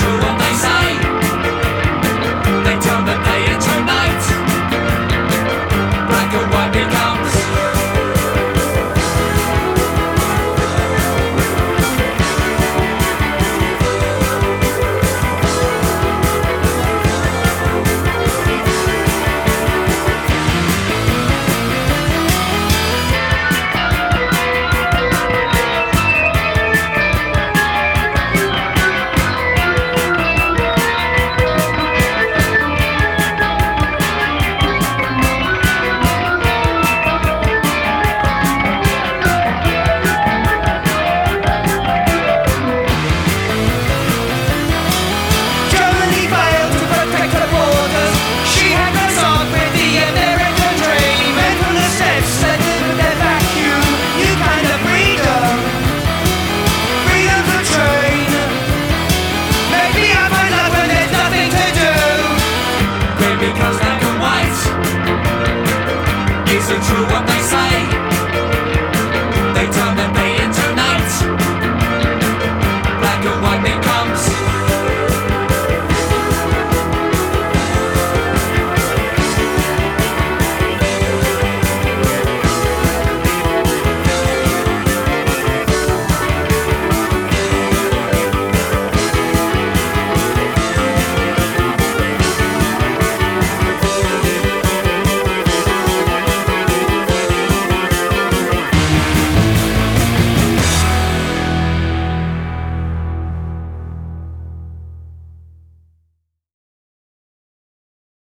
Is Is it true what they say?